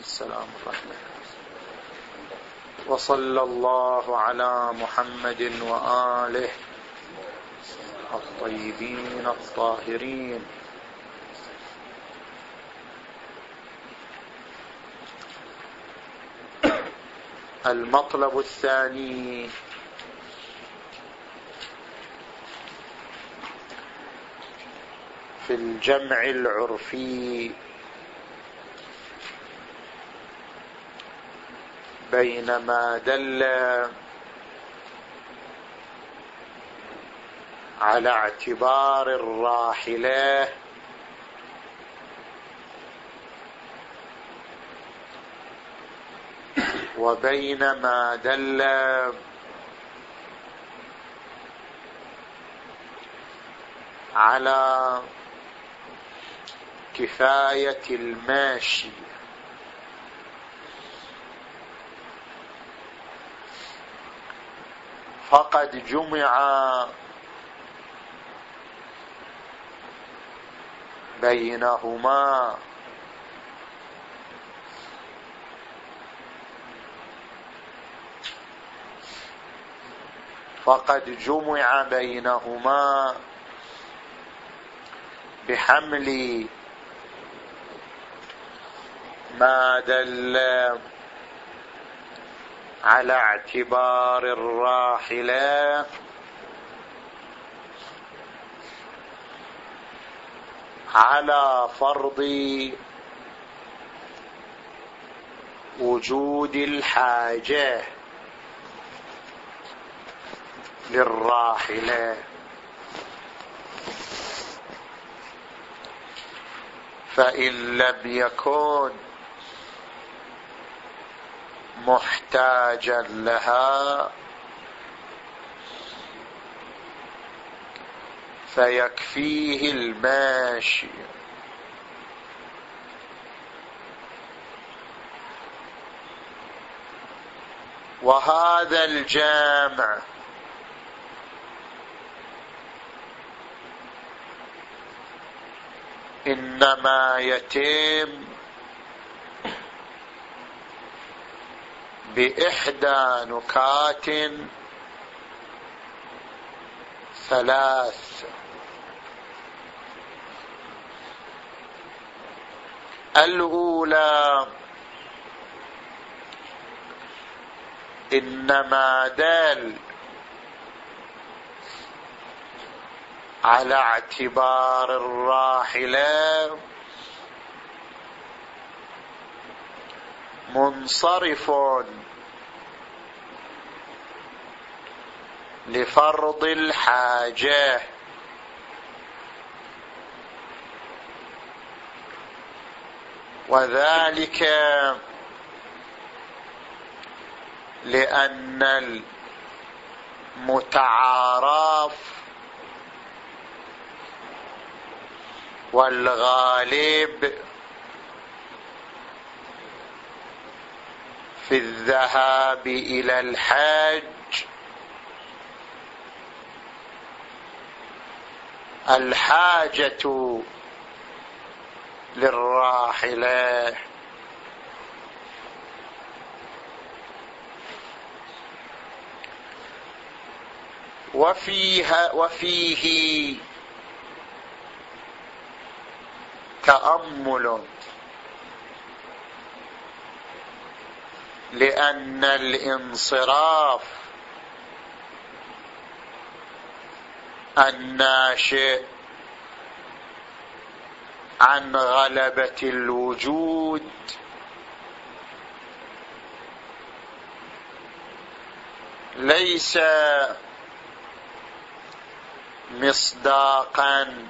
السلام ورحمة وصلى الله على محمد وآله الطيبين الطاهرين. المطلب الثاني. في الجمع العرفي. بين ما دل على اعتبار الراحلة وبين ما دل على كفاية الماشي. فقد جمع بينهما. فقد جمع بينهما بحمل ما دل على اعتبار الراحلة. على فرض وجود الحاجة للراحلة. فإن لم يكن محتاجا لها. فيكفيه الماشي. وهذا الجامع إنما يتم بإحدى نكات ثلاث. الأولى إنما دل على اعتبار الراحلة. منصرف لفرض الحاجة. وذلك لأن المتعارف والغالب في الذهاب إلى الحج. الحاجة للراحلة. وفيها وفيه تأمل. لأن الانصراف الناشئ عن غلبة الوجود ليس مصداقا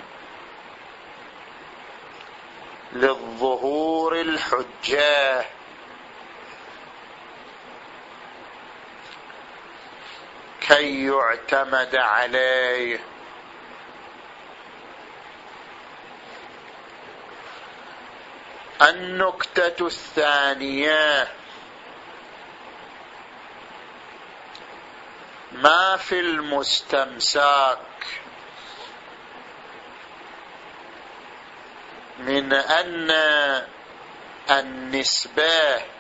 للظهور الحجة. كي يعتمد عليه. النكتة الثانية ما في المستمساك. من أن النسبة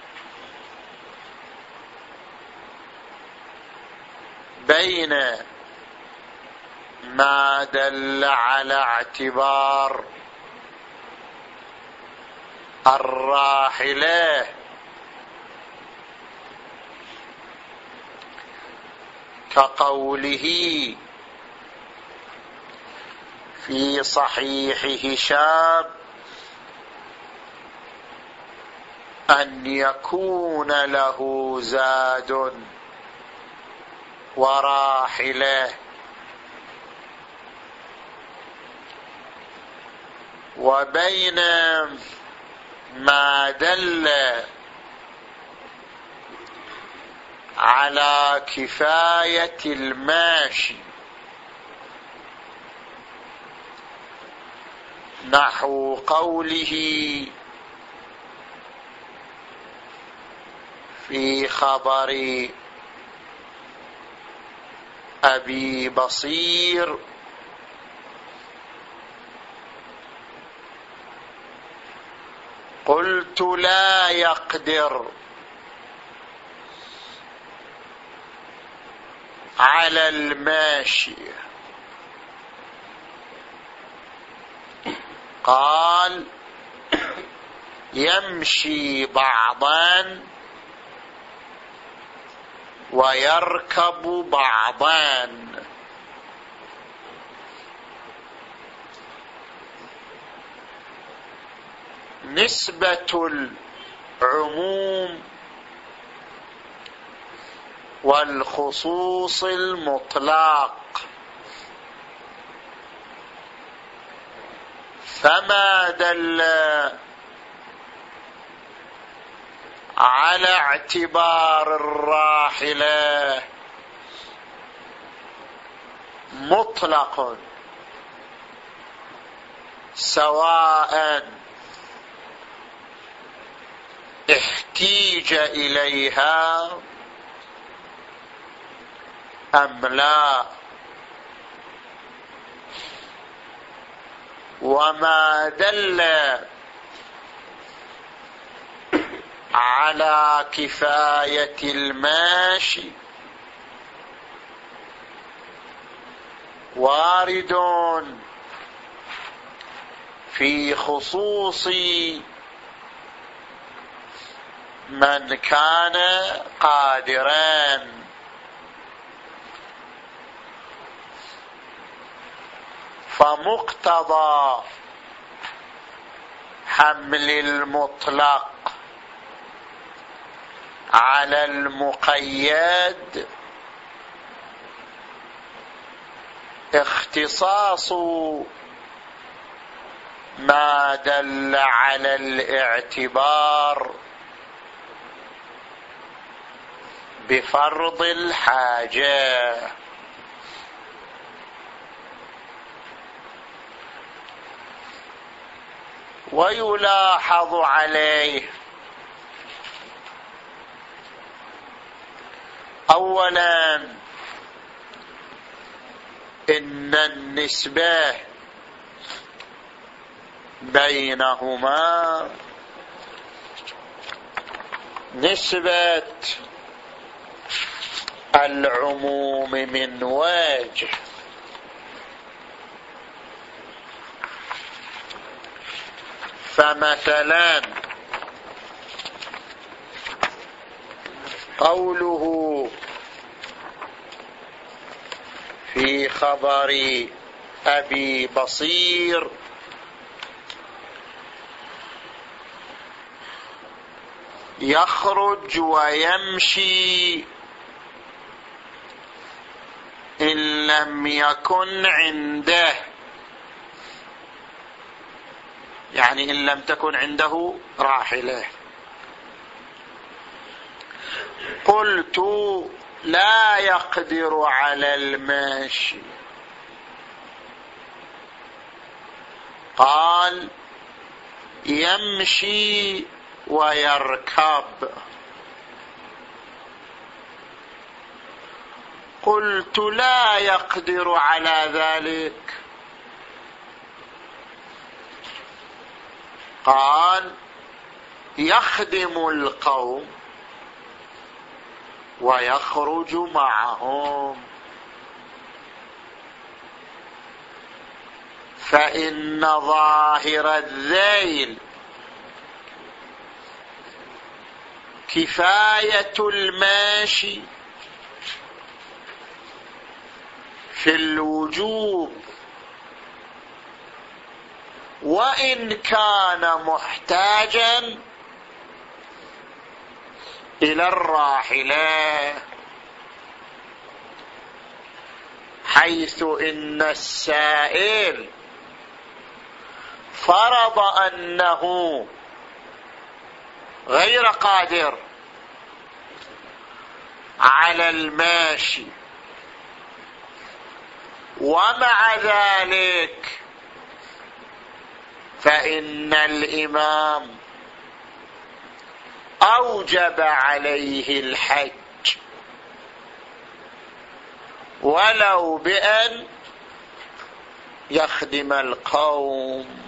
بين ما دل على اعتبار الراحلة. كقوله في صحيح هشام أن يكون له زاد. وراحلة. وبين ما دل على كفاية الماشي نحو قوله في خبر أبي بصير. قلت لا يقدر. على الماشي. قال يمشي بعضان ويركب بعضان. نسبة العموم والخصوص المطلق. فما دل على اعتبار الراحلة. مطلق. سواء احتيج إليها أم لا. وما دل على كفاية الماشي. وارد في خصوص من كان قادرا. فمقتضى حمل المطلق. على المقيد. اختصاص ما دل على الاعتبار بفرض الحاجة. ويلاحظ عليه اولا إن النسبة بينهما نسبة العموم من وجه. فمثلا قوله في خبر أبي بصير يخرج ويمشي إن لم يكن عنده يعني إن لم تكن عنده راحلة. قلت لا يقدر على الماشي. قال يمشي ويركب. قلت لا يقدر على ذلك. قال يخدم القوم. ويخرج معهم. فإن ظاهر الذيل كفاية الماشي في الوجوب. وإن كان محتاجا إلى الراحلة. حيث إن السائل فرض أنه غير قادر على الماشي. ومع ذلك فإن الإمام أوجب عليه الحج. ولو بأن يخدم القوم.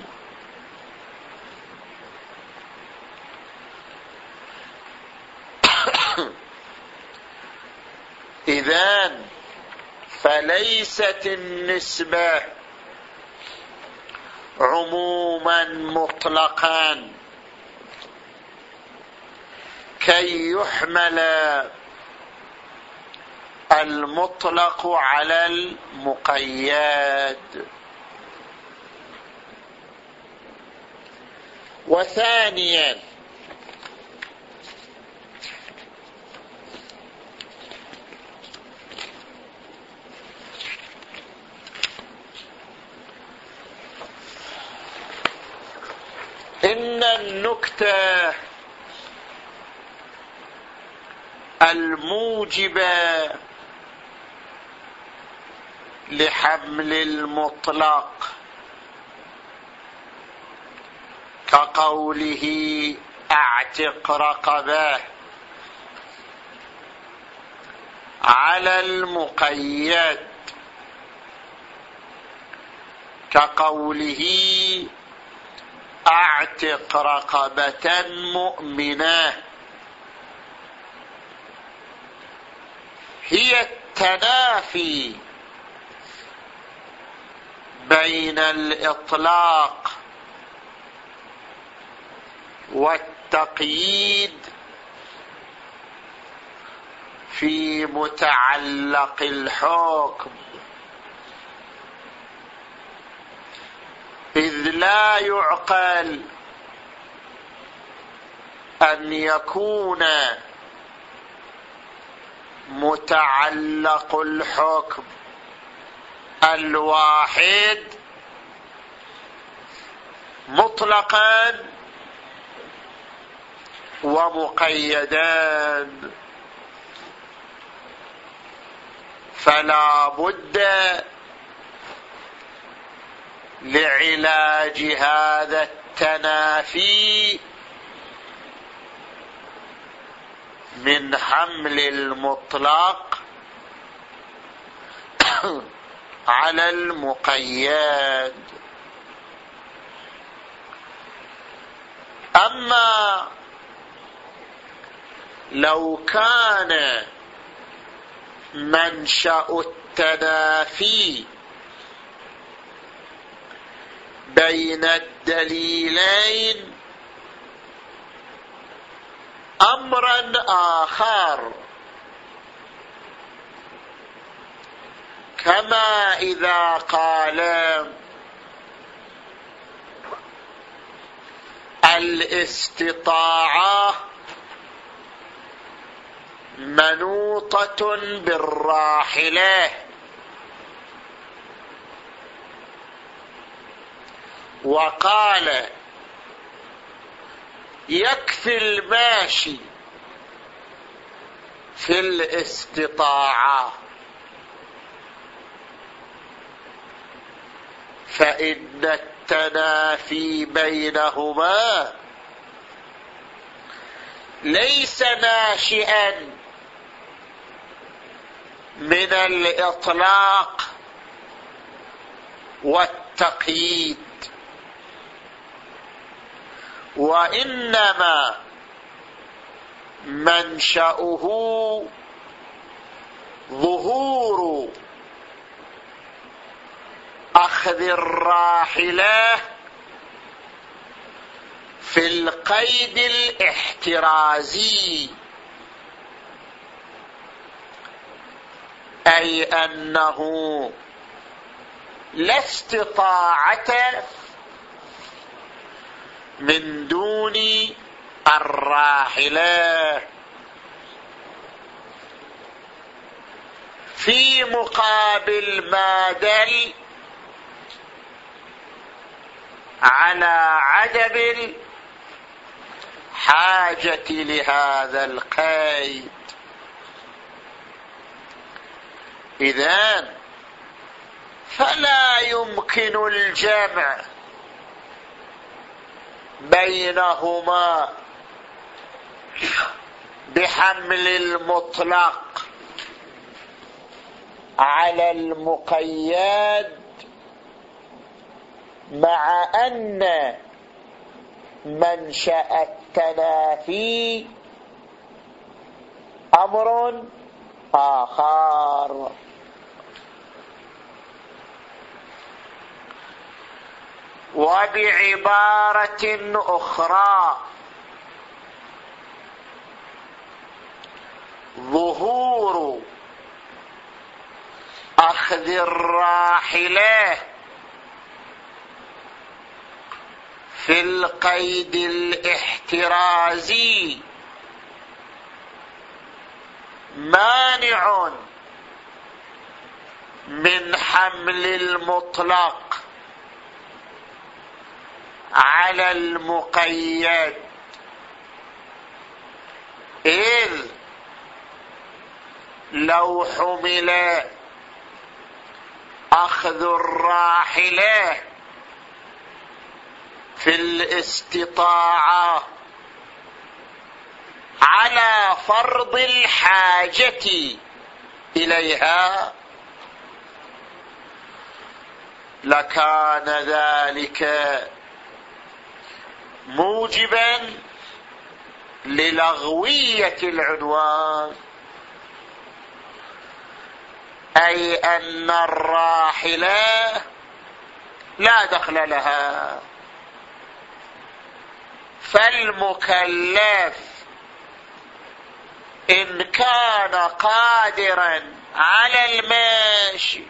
إذا فليست النسبة عموما مطلقا. كي يحمل المطلق على المقيد. وثانيا إن النكتة الموجبة لحمل المطلق كقوله اعتق رقبه على المقيد كقوله اعتق رقبة مؤمنة هي التنافي بين الإطلاق والتقييد في متعلق الحكم. إذ لا يعقل أن يكون متعلق الحكم الواحد مطلقا ومقيدان فلا بد لعلاج هذا التنافي من حمل المطلق على المقيد. أما لو كان منشأ التنافي بين الدليلين أمرا آخر. كما إذا قال الاستطاعة منوطة بالراحلة. وقال يكفي الماشي في الاستطاعه فإن التنافي بينهما ليس ناشئا من الإطلاق والتقييد. وإنما منشأه ظهور أخذ الراحلة في القيد الإحترازي أي أنه لا استطاعة من دون الراحلة. في مقابل ما دل على عدم الحاجة لهذا القيد. إذن فلا يمكن الجمع. بينهما بحمل المطلق على المقيد مع أن منشأ التنافي أمر آخر. وبعبارة أخرى. ظهور. أخذ الراحلة. في القيد الإحترازي. مانع من حمل المطلق. على المقيد. إذ لو حمل أخذ الراحلة في الاستطاعة على فرض الحاجة إليها. لكان ذلك موجبا للغوية العنوان أي أن الراحلة لا دخل لها. فالمكلف إن كان قادرا على المشي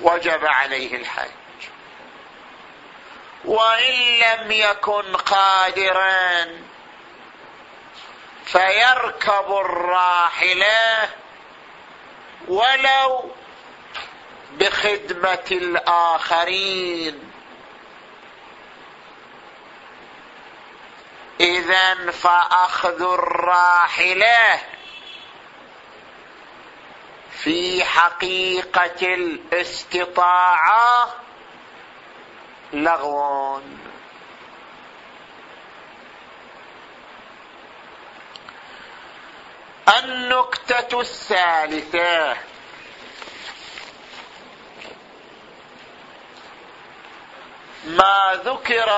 وجب عليه الحج. وإن لم يكن قادرا فيركب الراحلة ولو بخدمة الآخرين. اذا فأخذ الراحلة في حقيقة الاستطاعة لغو النكتة الثالثة. ما ذكر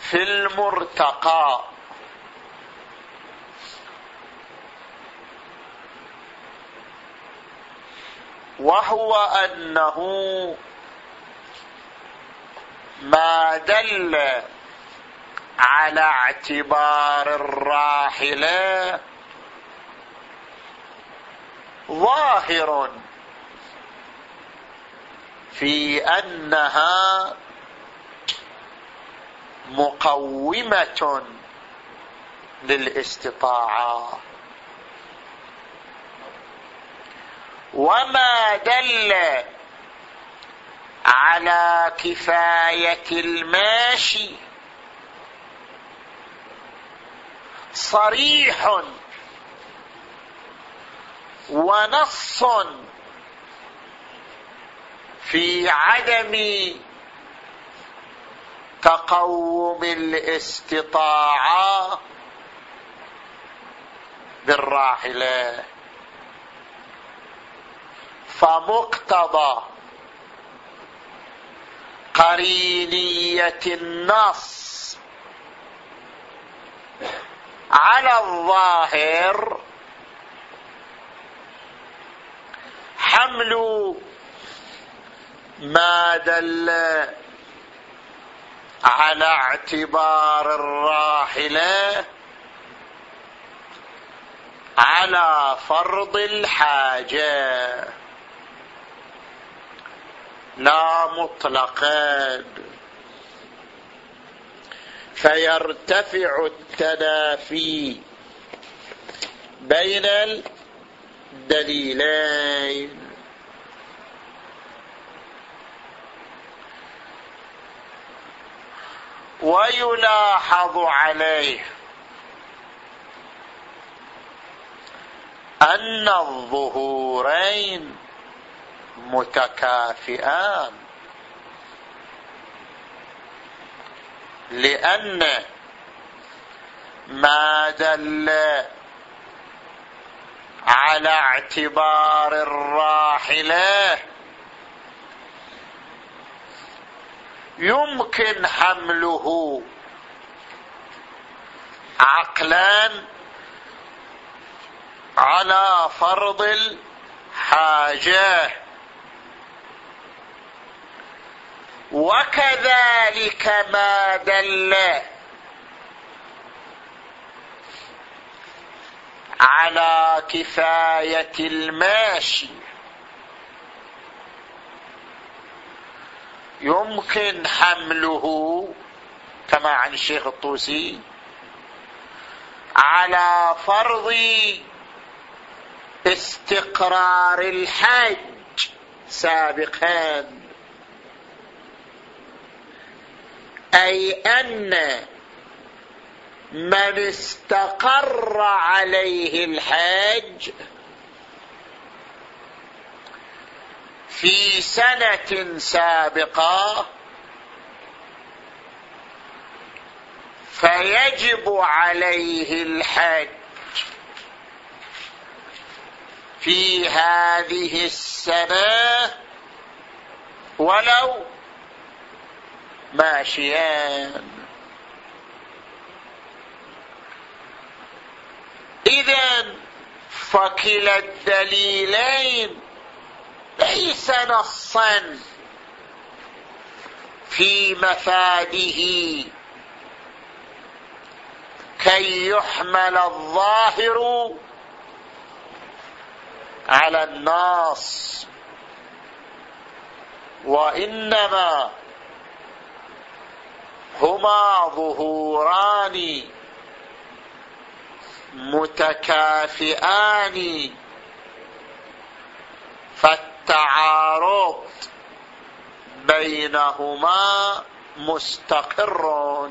في المرتقى. وهو أنه ما دل على اعتبار الراحله ظاهر في أنها مقومة للاستطاعة. وما دل على كفاية الماشي صريح ونص في عدم تقوم الاستطاعة بالراحلة. فمقتضى قرينية النص على الظاهر حمل ما دل على اعتبار الراحلة على فرض الحاجة. لا مطلقا فيرتفع التنافي بين الدليلين. ويلاحظ عليه أن الظهورين متكافئان. لأن ما دل على اعتبار الراحله يمكن حمله عقلا على فرض الحاجة. وكذلك ما دل على كفاية الماشي. يمكن حمله كما عن الشيخ الطوسي على فرض استقرار الحج سابقا. أي أن من استقر عليه الحج في سنة سابقة فيجب عليه الحج في هذه السنة ولو ماشيان اذا فكلا الدليلين ليس نصا في مفاده كي يحمل الظاهر على الناس وإنما هما ظهوران متكافئان. فالتعارض بينهما مستقر.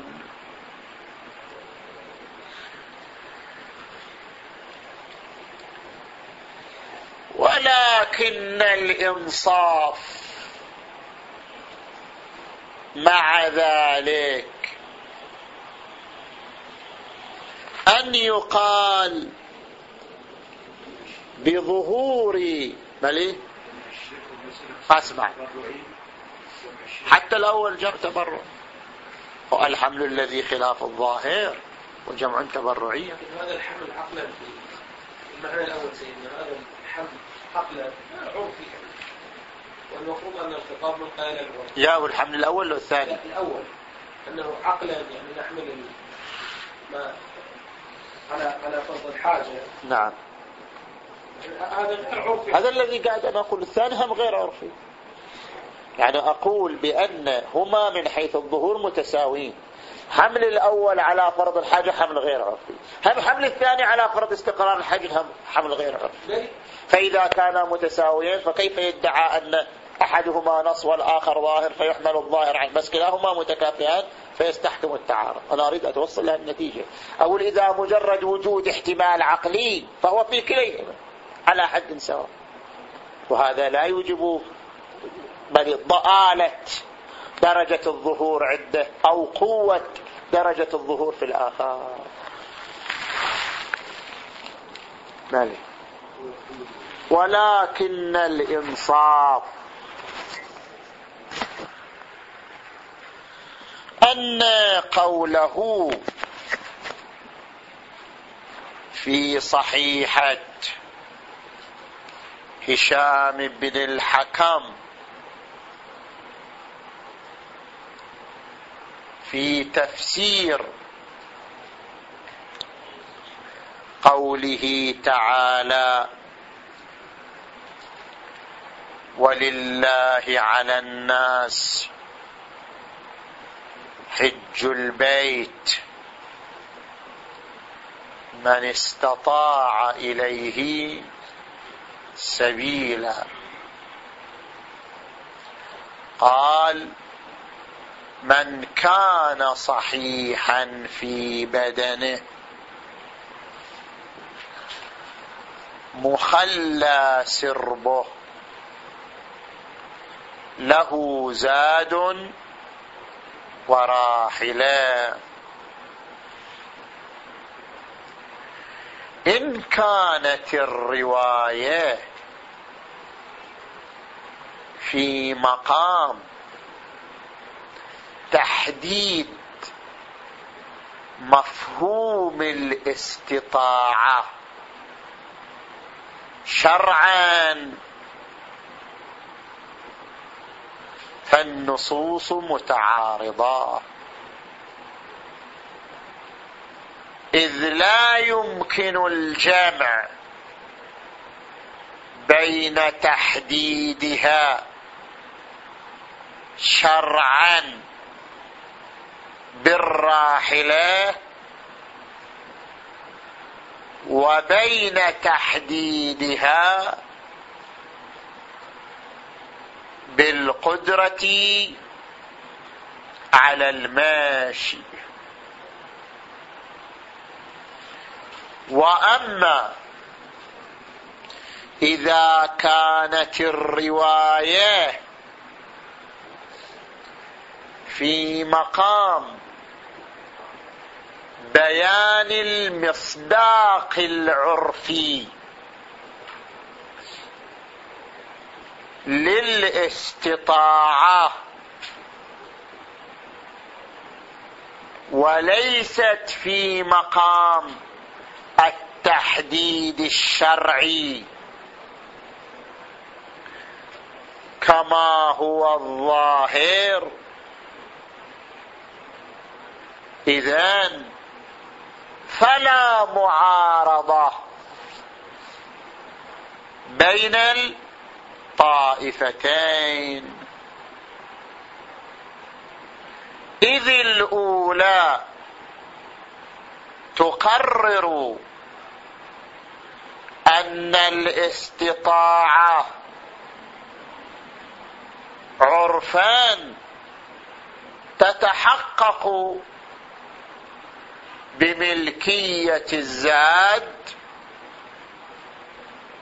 ولكن الإنصاف مع ذلك أن يقال بظهور ملي أسمع. حتى الأول جمع تبرع. والحمل الذي خلاف الظاهر وجمع تبرعي هذا الحمل عقلا. المعنى الأول سيدنا هذا الحمل عقلا. عرفي. والمفروض أن الخطاب من قائل يا والحمل الأول ولا الثاني؟ الأول أنه عقلا يعني نحمل ما على على فرض الحاجة. نعم. هذا غير عرفي. هذا الذي قاعد أنا أقول الثاني هم غير عرفي. يعني أقول بأن هما من حيث الظهور متساويين. حمل الأول على فرض الحاجة حمل غير عرفي. هم حمل الثاني على فرض استقرار الحاجة هم حمل غير عرفي. فإذا كانا متساويين فكيف يدعى أن أحدهما نص والآخر ظاهر فيحمل الظاهر عنه بس كلاهما متكافئان فيستحكم التعارض. أنا أريد أتوصل لها النتيجة. أقول إذا مجرد وجود احتمال عقلي فهو في كليهما على حد سواء. وهذا لا يوجب بل ضآلة درجة الظهور عنده أو قوة درجة الظهور في الآخر. مالي ولكن الإنصاف أن قوله في صحيحة هشام بن الحكم في تفسير قوله تعالى ولله على الناس حج البيت. من استطاع إليه سبيلا. قال من كان صحيحا في بدنه. مخلى سربه. له زاد وراحلا إن كانت الرواية في مقام تحديد مفهوم الاستطاعة شرعا فالنصوص متعارضة. إذ لا يمكن الجمع بين تحديدها شرعا بالراحلة وبين تحديدها بالقدرة على الماشي. وأما إذا كانت الرواية في مقام بيان المصداق العرفي للاستطاعة. وليست في مقام التحديد الشرعي. كما هو الظاهر. إذن فلا معارضة بين الطائفتين إذ الأولى تقرر أن الاستطاعة عرفان تتحقق بملكية الزاد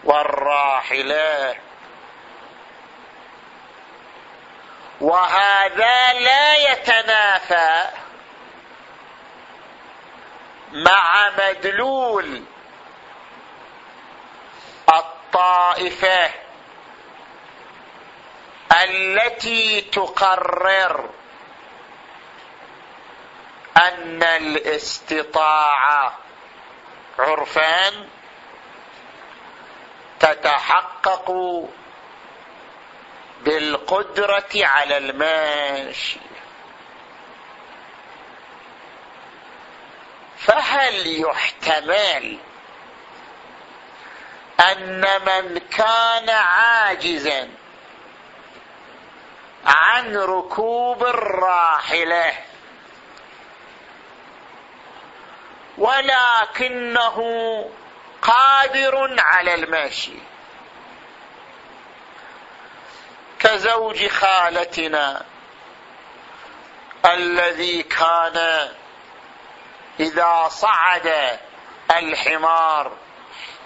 والراحله وهذا لا يتنافى مع مدلول الطائفة التي تقرر أن الاستطاعة عرفان تتحقق بالقدرة على الماشي. فهل يحتمل أن من كان عاجزا عن ركوب الراحلة ولكنه قادر على المشي كزوج خالتنا الذي كان إذا صعد الحمار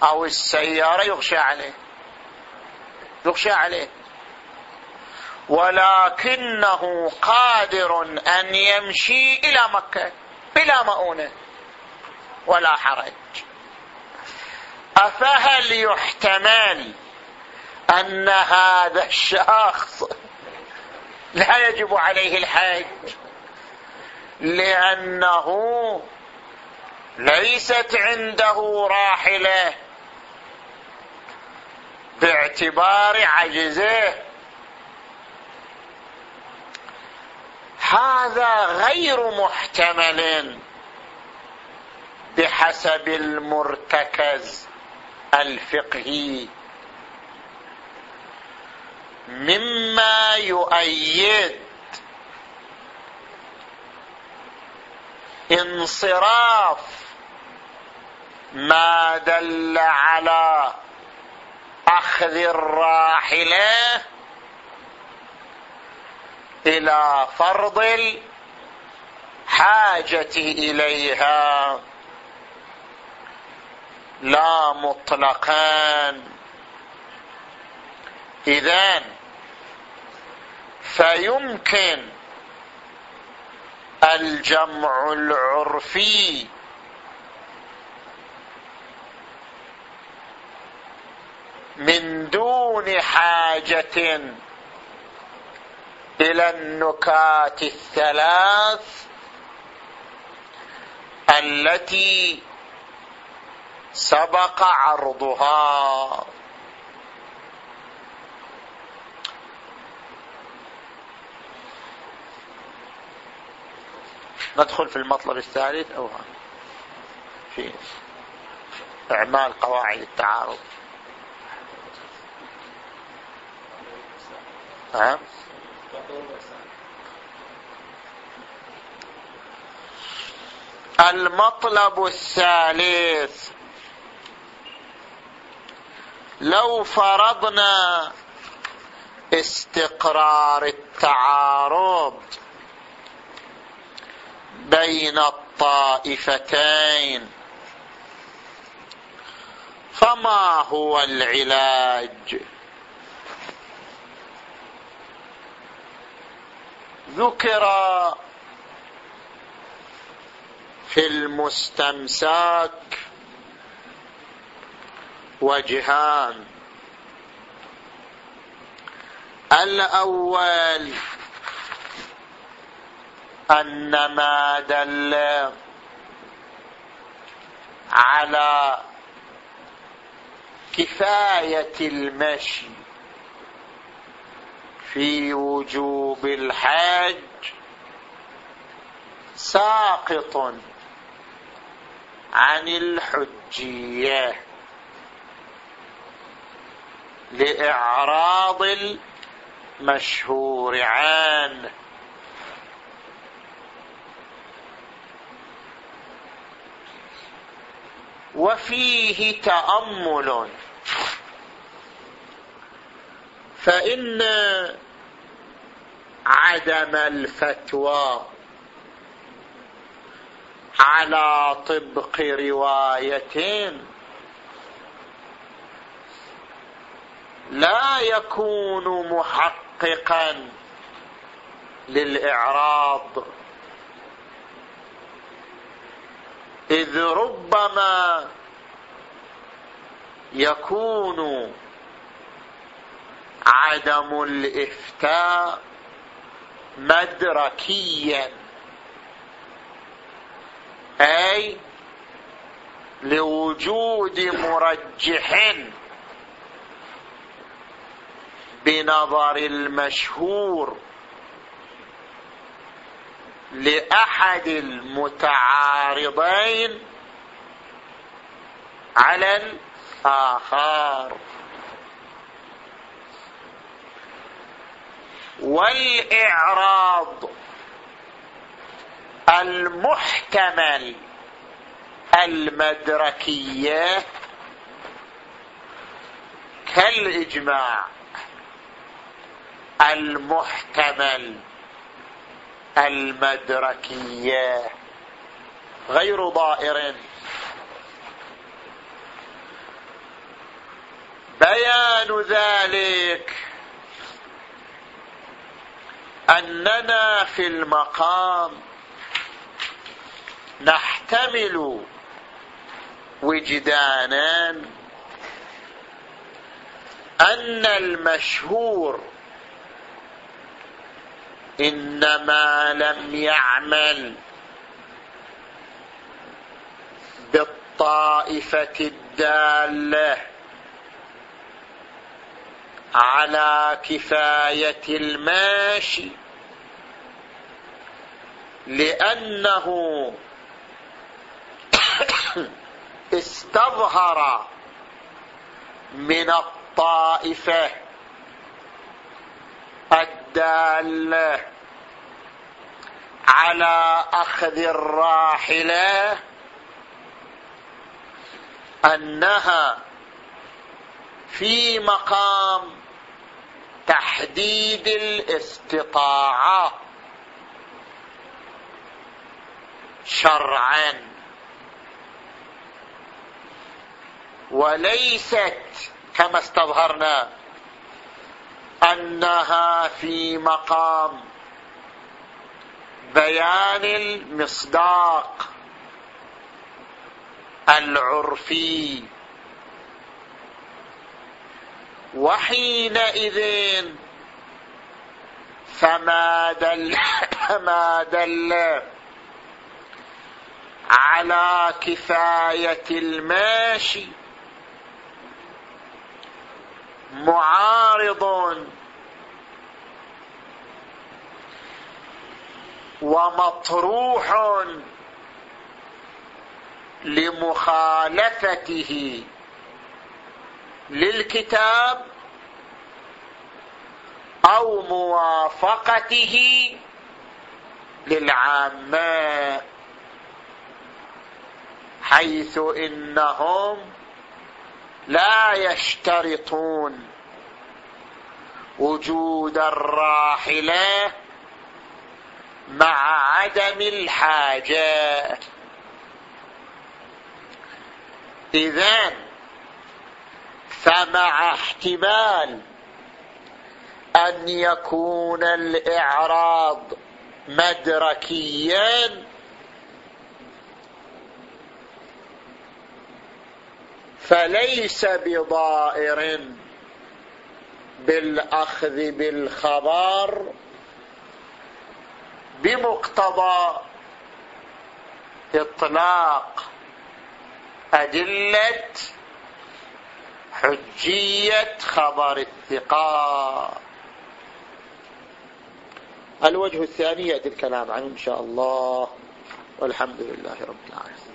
أو السيارة يغشى عليه. يغشى عليه. ولكنه قادر أن يمشي إلى مكة بلا مؤونة ولا حرج. أفهل يحتمل ان هذا الشخص لا يجب عليه الحج لأنه ليست عنده راحلة. باعتبار عجزه. هذا غير محتمل بحسب المرتكز الفقهي. مما يؤيد انصراف ما دل على أخذ الراحلة إلى فرض الحاجة إليها. لا مطلقا. إذن فيمكن الجمع العرفي من دون حاجة إلى النكات الثلاث التي سبق عرضها. ندخل في المطلب الثالث أو في إعمال قواعد التعارض. نعم المطلب الثالث. لو فرضنا استقرار التعارض بين الطائفتين. فما هو العلاج؟ ذكر في المستمساك وجهان. الأول أن ما دل على كفاية المشي في وجوب الحج ساقط عن الحجية لإعراض المشهور عنه وفيه تأمل. فإن عدم الفتوى على طبق روايتين لا يكون محققا للإعراض. إذ ربما يكون عدم الإفتاء مدركيا. أي لوجود مرجح بنظر المشهور. لأحد المتعارضين على الآخر. والإعراض المحتمل المدركية كالإجماع المحتمل. المدركية. غير ضائر. بيان ذلك أننا في المقام نحتمل وجدانا أن المشهور إنما لم يعمل بالطائفة الدالة على كفاية الماشي لأنه استظهر من الطائفة على أخذ الراحلة أنها في مقام تحديد الاستطاعة شرعا. وليست كما استظهرنا أنها في مقام بيان المصداق العرفي. وحينئذ فما دل ما دل على كفاية الماشي معارض. ومطروح لمخالفته. للكتاب أو موافقته للعامة حيث إنهم لا يشترطون وجود الراحلة مع عدم الحاجة اذا فمع احتمال أن يكون الإعراض مدركيا فليس بضائر بالأخذ بالخبر بمقتضى إطلاق أدلة حجية خبر الثقه الوجه الثاني يأتي الكلام عنه إن شاء الله. والحمد لله رب العالمين.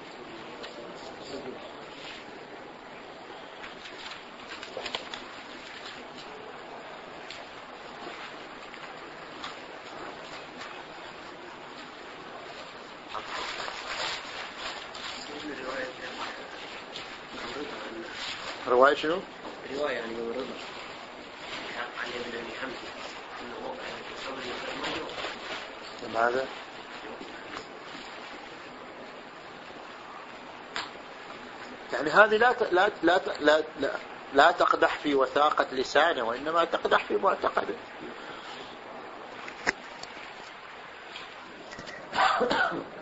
رواية شنو؟ رواية عن ابن رضا عن ابن ابي حمزة انه ماذا؟ يعني هذه لا لا لا لا لا, لا تقدح في وثاقة لسانه وإنما تقدح في معتقده